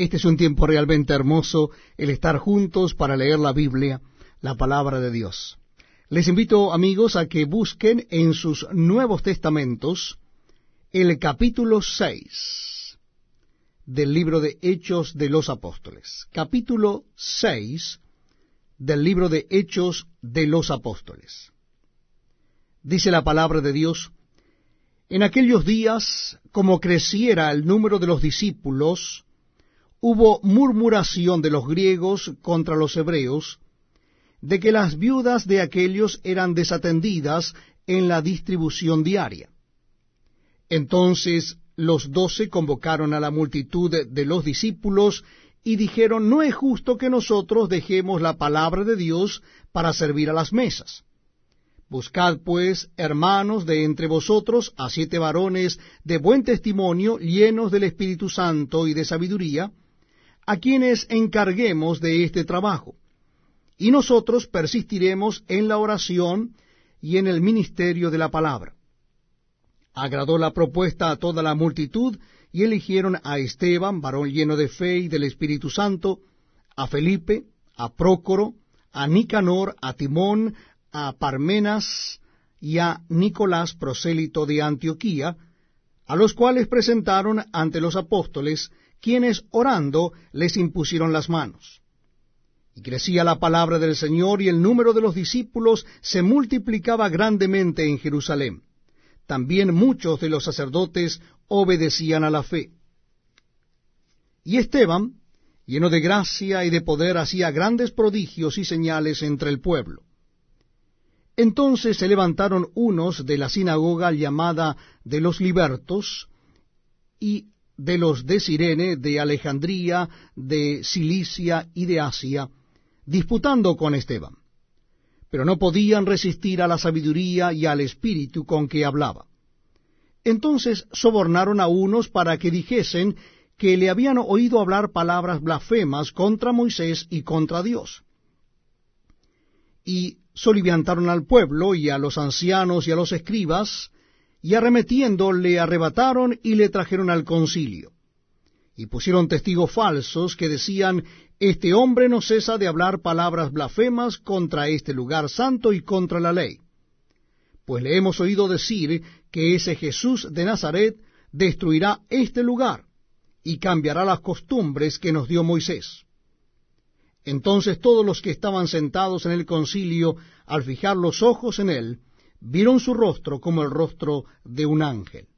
Este es un tiempo realmente hermoso, el estar juntos para leer la Biblia, la palabra de Dios. Les invito, amigos, a que busquen en sus Nuevos Testamentos el capítulo 6 del libro de Hechos de los Apóstoles. Capítulo 6 del libro de Hechos de los Apóstoles. Dice la palabra de Dios, en aquellos días, como creciera el número de los discípulos, hubo murmuración de los griegos contra los hebreos, de que las viudas de aquellos eran desatendidas en la distribución diaria. Entonces los doce convocaron a la multitud de los discípulos y dijeron, no es justo que nosotros dejemos la palabra de Dios para servir a las mesas. Buscad pues, hermanos, de entre vosotros a siete varones de buen testimonio, llenos del Espíritu Santo y de sabiduría, a quienes encarguemos de este trabajo. Y nosotros persistiremos en la oración y en el ministerio de la palabra. Agradó la propuesta a toda la multitud, y eligieron a Esteban, varón lleno de fe y del Espíritu Santo, a Felipe, a Prócoro, a Nicanor, a Timón, a Parmenas y a Nicolás, prosélito de Antioquía, a los cuales presentaron ante los apóstoles, quienes orando les impusieron las manos. Y crecía la palabra del Señor y el número de los discípulos se multiplicaba grandemente en Jerusalén. También muchos de los sacerdotes obedecían a la fe. Y Esteban, lleno de gracia y de poder, hacía grandes prodigios y señales entre el pueblo. Entonces se levantaron unos de la sinagoga llamada de los libertos, y de los de Sirene, de Alejandría, de Cilicia y de Asia, disputando con Esteban. Pero no podían resistir a la sabiduría y al espíritu con que hablaba. Entonces sobornaron a unos para que dijesen que le habían oído hablar palabras blasfemas contra Moisés y contra Dios. Y soliviantaron al pueblo y a los ancianos y a los escribas, y arremetiendo le arrebataron y le trajeron al concilio. Y pusieron testigos falsos que decían, Este hombre no cesa de hablar palabras blasfemas contra este lugar santo y contra la ley. Pues le hemos oído decir que ese Jesús de Nazaret destruirá este lugar y cambiará las costumbres que nos dio Moisés. Entonces todos los que estaban sentados en el concilio, al fijar los ojos en él, vieron su rostro como el rostro de un ángel.